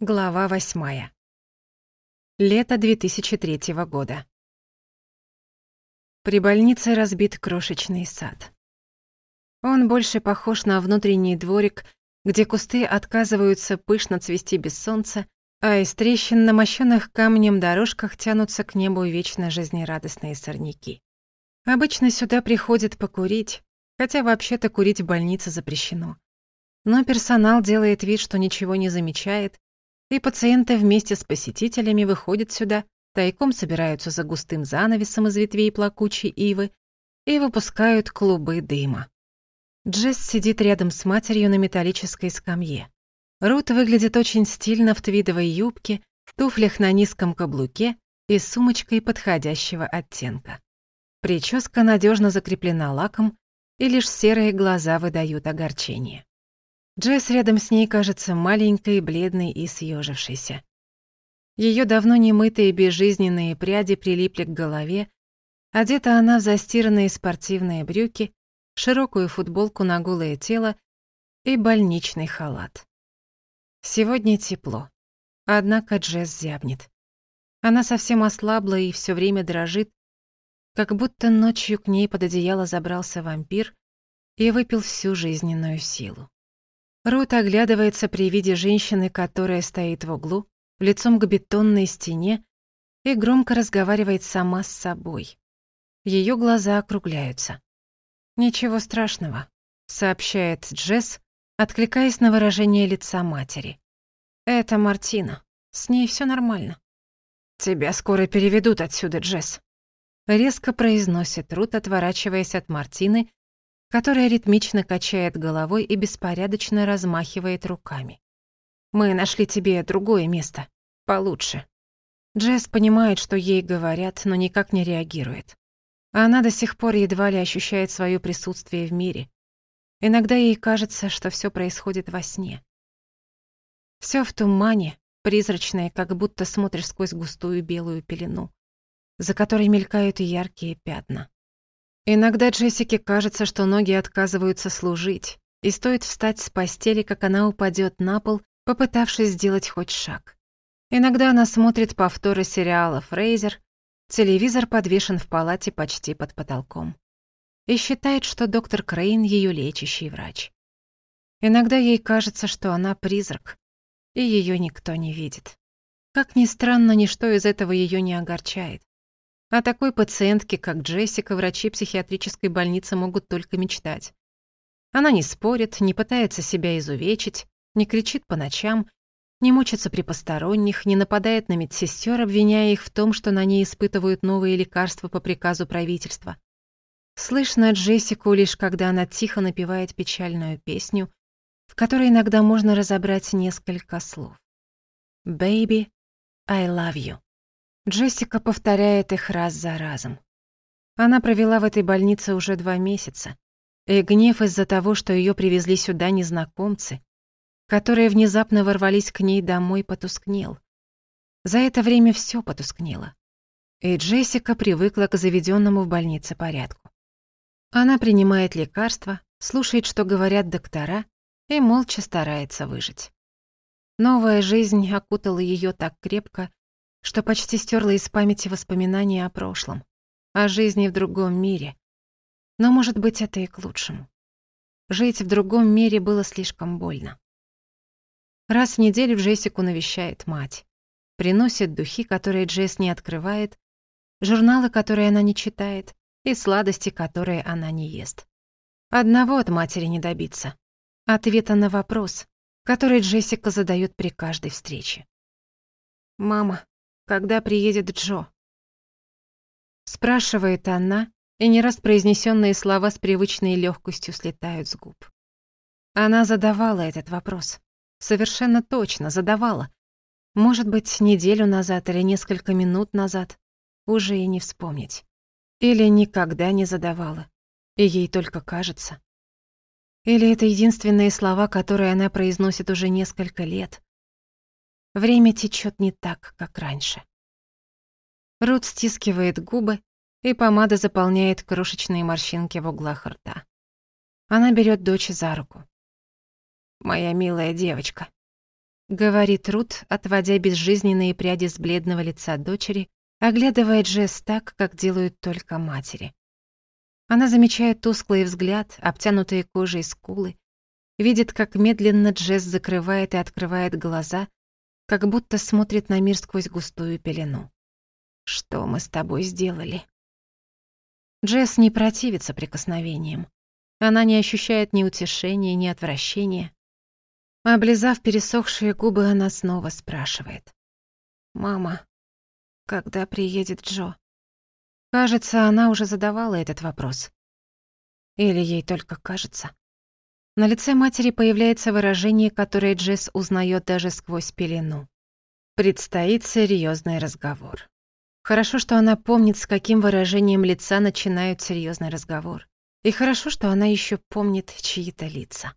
Глава восьмая. Лето 2003 года. При больнице разбит крошечный сад. Он больше похож на внутренний дворик, где кусты отказываются пышно цвести без солнца, а из трещин на мощенных камнем дорожках тянутся к небу вечно жизнерадостные сорняки. Обычно сюда приходят покурить, хотя вообще-то курить в больнице запрещено. Но персонал делает вид, что ничего не замечает, и пациенты вместе с посетителями выходят сюда, тайком собираются за густым занавесом из ветвей плакучей ивы и выпускают клубы дыма. Джесс сидит рядом с матерью на металлической скамье. Рут выглядит очень стильно в твидовой юбке, в туфлях на низком каблуке и сумочкой подходящего оттенка. Прическа надежно закреплена лаком, и лишь серые глаза выдают огорчение. Джесс рядом с ней кажется маленькой, бледной и съежившейся. Ее давно немытые безжизненные пряди прилипли к голове, одета она в застиранные спортивные брюки, широкую футболку на голое тело и больничный халат. Сегодня тепло, однако Джесс зябнет. Она совсем ослабла и все время дрожит, как будто ночью к ней под одеяло забрался вампир и выпил всю жизненную силу. Рота оглядывается при виде женщины, которая стоит в углу, лицом к бетонной стене и громко разговаривает сама с собой. Ее глаза округляются. «Ничего страшного», — сообщает Джесс, откликаясь на выражение лица матери. «Это Мартина. С ней все нормально». «Тебя скоро переведут отсюда, Джесс», — резко произносит Рут, отворачиваясь от Мартины которая ритмично качает головой и беспорядочно размахивает руками. «Мы нашли тебе другое место. Получше». Джесс понимает, что ей говорят, но никак не реагирует. Она до сих пор едва ли ощущает свое присутствие в мире. Иногда ей кажется, что все происходит во сне. Все в тумане, призрачное, как будто смотришь сквозь густую белую пелену, за которой мелькают яркие пятна. Иногда Джессике кажется, что ноги отказываются служить, и стоит встать с постели, как она упадет на пол, попытавшись сделать хоть шаг. Иногда она смотрит повторы сериала «Фрейзер», телевизор подвешен в палате почти под потолком, и считает, что доктор Крейн — ее лечащий врач. Иногда ей кажется, что она призрак, и ее никто не видит. Как ни странно, ничто из этого ее не огорчает. О такой пациентке, как Джессика, врачи психиатрической больницы могут только мечтать. Она не спорит, не пытается себя изувечить, не кричит по ночам, не мучится при посторонних, не нападает на медсестер, обвиняя их в том, что на ней испытывают новые лекарства по приказу правительства. Слышно Джессику лишь, когда она тихо напевает печальную песню, в которой иногда можно разобрать несколько слов. «Baby, I love you». Джессика повторяет их раз за разом. Она провела в этой больнице уже два месяца, и гнев из-за того, что ее привезли сюда незнакомцы, которые внезапно ворвались к ней домой, потускнел. За это время все потускнело. И Джессика привыкла к заведенному в больнице порядку. Она принимает лекарства, слушает, что говорят доктора, и молча старается выжить. Новая жизнь окутала ее так крепко, что почти стерло из памяти воспоминания о прошлом, о жизни в другом мире. Но, может быть, это и к лучшему. Жить в другом мире было слишком больно. Раз в неделю Джессику навещает мать. Приносит духи, которые Джесс не открывает, журналы, которые она не читает, и сладости, которые она не ест. Одного от матери не добиться. Ответа на вопрос, который Джессика задает при каждой встрече. «Мама, когда приедет Джо. Спрашивает она, и не раз произнесенные слова с привычной легкостью слетают с губ. Она задавала этот вопрос. Совершенно точно задавала. Может быть, неделю назад или несколько минут назад. Уже и не вспомнить. Или никогда не задавала. И ей только кажется. Или это единственные слова, которые она произносит уже несколько лет — Время течет не так, как раньше. Рут стискивает губы, и помада заполняет крошечные морщинки в углах рта. Она берет дочь за руку. «Моя милая девочка», — говорит Рут, отводя безжизненные пряди с бледного лица дочери, оглядывает Джесс так, как делают только матери. Она замечает тусклый взгляд, обтянутые кожей скулы, видит, как медленно Джесс закрывает и открывает глаза, как будто смотрит на мир сквозь густую пелену. «Что мы с тобой сделали?» Джесс не противится прикосновениям. Она не ощущает ни утешения, ни отвращения. Облизав пересохшие губы, она снова спрашивает. «Мама, когда приедет Джо?» Кажется, она уже задавала этот вопрос. Или ей только кажется. На лице матери появляется выражение, которое Джесс узнает даже сквозь пелену. Предстоит серьезный разговор. Хорошо, что она помнит, с каким выражением лица начинают серьезный разговор. И хорошо, что она еще помнит чьи-то лица.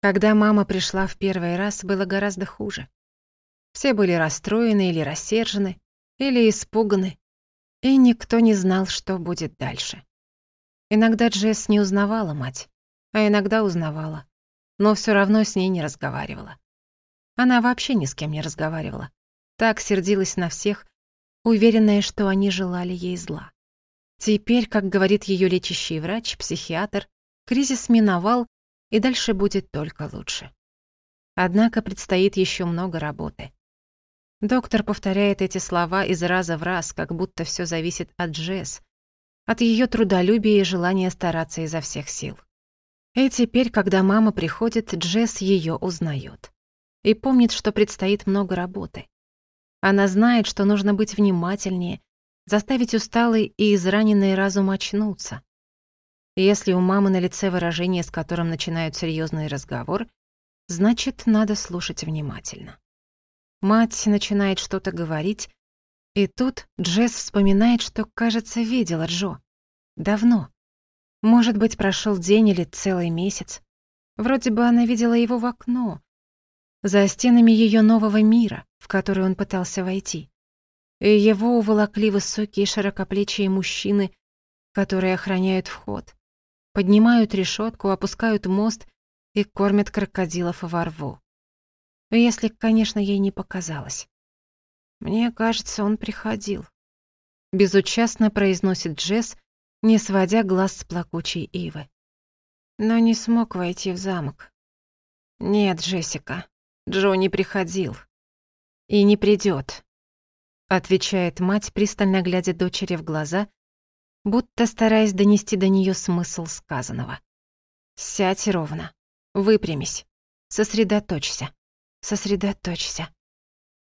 Когда мама пришла в первый раз, было гораздо хуже. Все были расстроены или рассержены, или испуганы, и никто не знал, что будет дальше. Иногда Джесс не узнавала мать а иногда узнавала. Но все равно с ней не разговаривала. Она вообще ни с кем не разговаривала. Так сердилась на всех, уверенная, что они желали ей зла. Теперь, как говорит ее лечащий врач, психиатр, кризис миновал, и дальше будет только лучше. Однако предстоит еще много работы. Доктор повторяет эти слова из раза в раз, как будто все зависит от Джесс, от ее трудолюбия и желания стараться изо всех сил. И теперь, когда мама приходит, Джесс ее узнает. И помнит, что предстоит много работы. Она знает, что нужно быть внимательнее, заставить усталый и израненный разум очнуться. Если у мамы на лице выражение, с которым начинают серьезный разговор, значит, надо слушать внимательно. Мать начинает что-то говорить, и тут Джесс вспоминает, что, кажется, видела Джо. Давно. Может быть, прошел день или целый месяц. Вроде бы она видела его в окно, за стенами ее нового мира, в который он пытался войти. И его уволокли высокие широкоплечие мужчины, которые охраняют вход, поднимают решетку, опускают мост и кормят крокодилов во рву. Если, конечно, ей не показалось. Мне кажется, он приходил. Безучастно произносит Джесс, не сводя глаз с плакучей ивы. Но не смог войти в замок. «Нет, Джессика, Джо не приходил. И не придет. отвечает мать, пристально глядя дочери в глаза, будто стараясь донести до нее смысл сказанного. «Сядь ровно, выпрямись, сосредоточься, сосредоточься,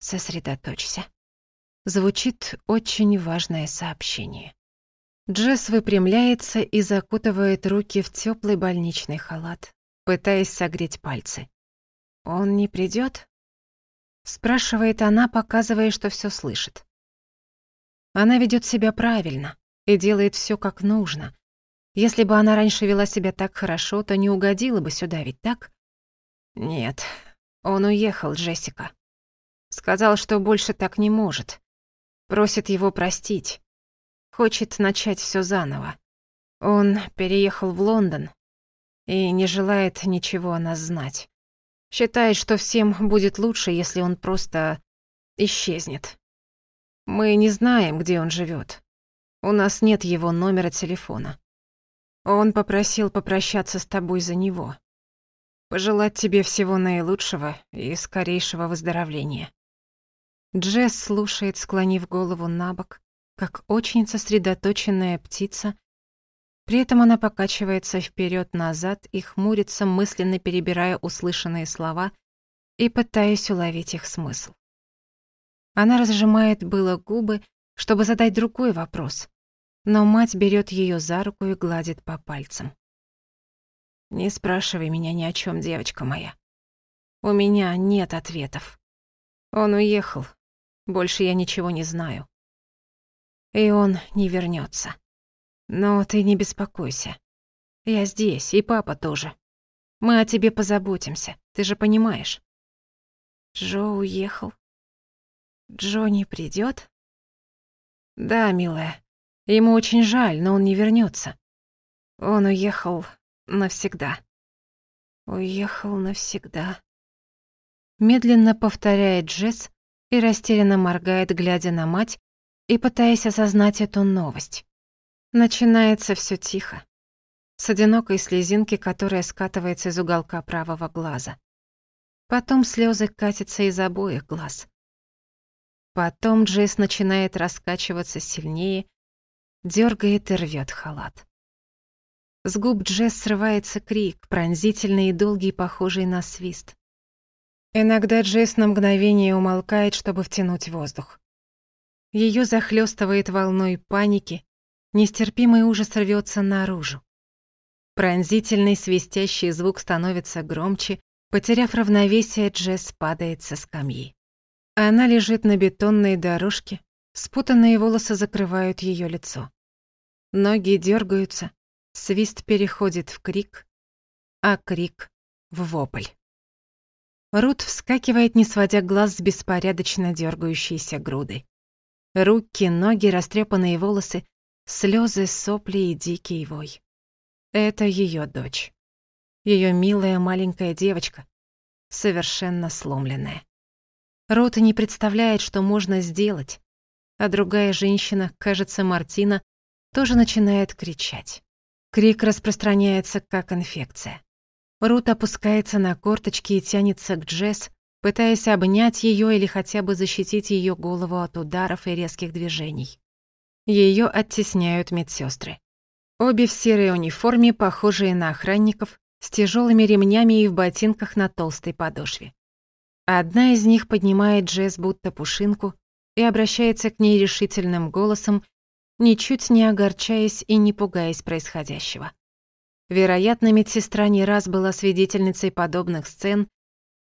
сосредоточься». Звучит очень важное сообщение. Джесс выпрямляется и закутывает руки в теплый больничный халат, пытаясь согреть пальцы. «Он не придет? спрашивает она, показывая, что все слышит. Она ведет себя правильно и делает все как нужно. Если бы она раньше вела себя так хорошо, то не угодила бы сюда, ведь так? Нет, он уехал, Джессика. Сказал, что больше так не может. Просит его простить хочет начать все заново. Он переехал в Лондон и не желает ничего о нас знать. Считает, что всем будет лучше, если он просто исчезнет. Мы не знаем, где он живет. У нас нет его номера телефона. Он попросил попрощаться с тобой за него. Пожелать тебе всего наилучшего и скорейшего выздоровления. Джесс слушает, склонив голову на бок, как очень сосредоточенная птица, при этом она покачивается вперед-назад и хмурится, мысленно перебирая услышанные слова и пытаясь уловить их смысл. Она разжимает было губы, чтобы задать другой вопрос, но мать берет ее за руку и гладит по пальцам. «Не спрашивай меня ни о чем, девочка моя. У меня нет ответов. Он уехал. Больше я ничего не знаю и он не вернется. Но ты не беспокойся. Я здесь, и папа тоже. Мы о тебе позаботимся, ты же понимаешь. Джо уехал. Джо не придёт? Да, милая. Ему очень жаль, но он не вернется. Он уехал навсегда. Уехал навсегда. Медленно повторяет Джесс и растерянно моргает, глядя на мать, и пытаясь осознать эту новость. Начинается все тихо, с одинокой слезинки, которая скатывается из уголка правого глаза. Потом слезы катятся из обоих глаз. Потом Джесс начинает раскачиваться сильнее, дергает и рвёт халат. С губ Джесс срывается крик, пронзительный и долгий, похожий на свист. Иногда Джесс на мгновение умолкает, чтобы втянуть воздух. Ее захлестывает волной паники, нестерпимый ужас рвется наружу. Пронзительный свистящий звук становится громче, потеряв равновесие, Джесс падает со скамьи. Она лежит на бетонной дорожке, спутанные волосы закрывают ее лицо. Ноги дергаются, свист переходит в крик, а крик — в вопль. Рут вскакивает, не сводя глаз с беспорядочно дергающейся грудой. Руки, ноги, растрепанные волосы, слезы, сопли и дикий вой. Это ее дочь. Ее милая маленькая девочка, совершенно сломленная. Рота не представляет, что можно сделать, а другая женщина, кажется, Мартина, тоже начинает кричать. Крик распространяется как инфекция. Рут опускается на корточки и тянется к Джесс, пытаясь обнять ее или хотя бы защитить ее голову от ударов и резких движений. Ее оттесняют медсестры. Обе в серой униформе, похожие на охранников, с тяжелыми ремнями и в ботинках на толстой подошве. Одна из них поднимает Джесс будто пушинку и обращается к ней решительным голосом, ничуть не огорчаясь и не пугаясь происходящего. Вероятно, медсестра не раз была свидетельницей подобных сцен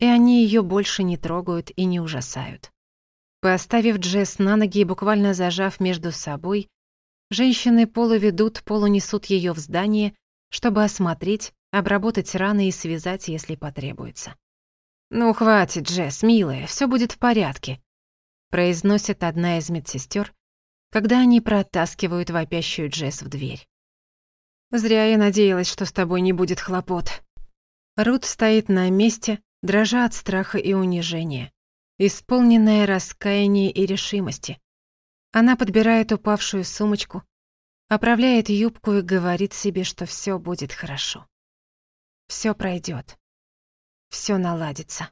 и они ее больше не трогают и не ужасают. Поставив Джесс на ноги и буквально зажав между собой, женщины полуведут, полунесут ее в здание, чтобы осмотреть, обработать раны и связать, если потребуется. «Ну, хватит, Джесс, милая, все будет в порядке», произносит одна из медсестер, когда они протаскивают вопящую Джесс в дверь. «Зря я надеялась, что с тобой не будет хлопот». Рут стоит на месте, дрожа от страха и унижения, исполненная раскаяния и решимости. Она подбирает упавшую сумочку, оправляет юбку и говорит себе, что все будет хорошо. Все пройдет. Все наладится.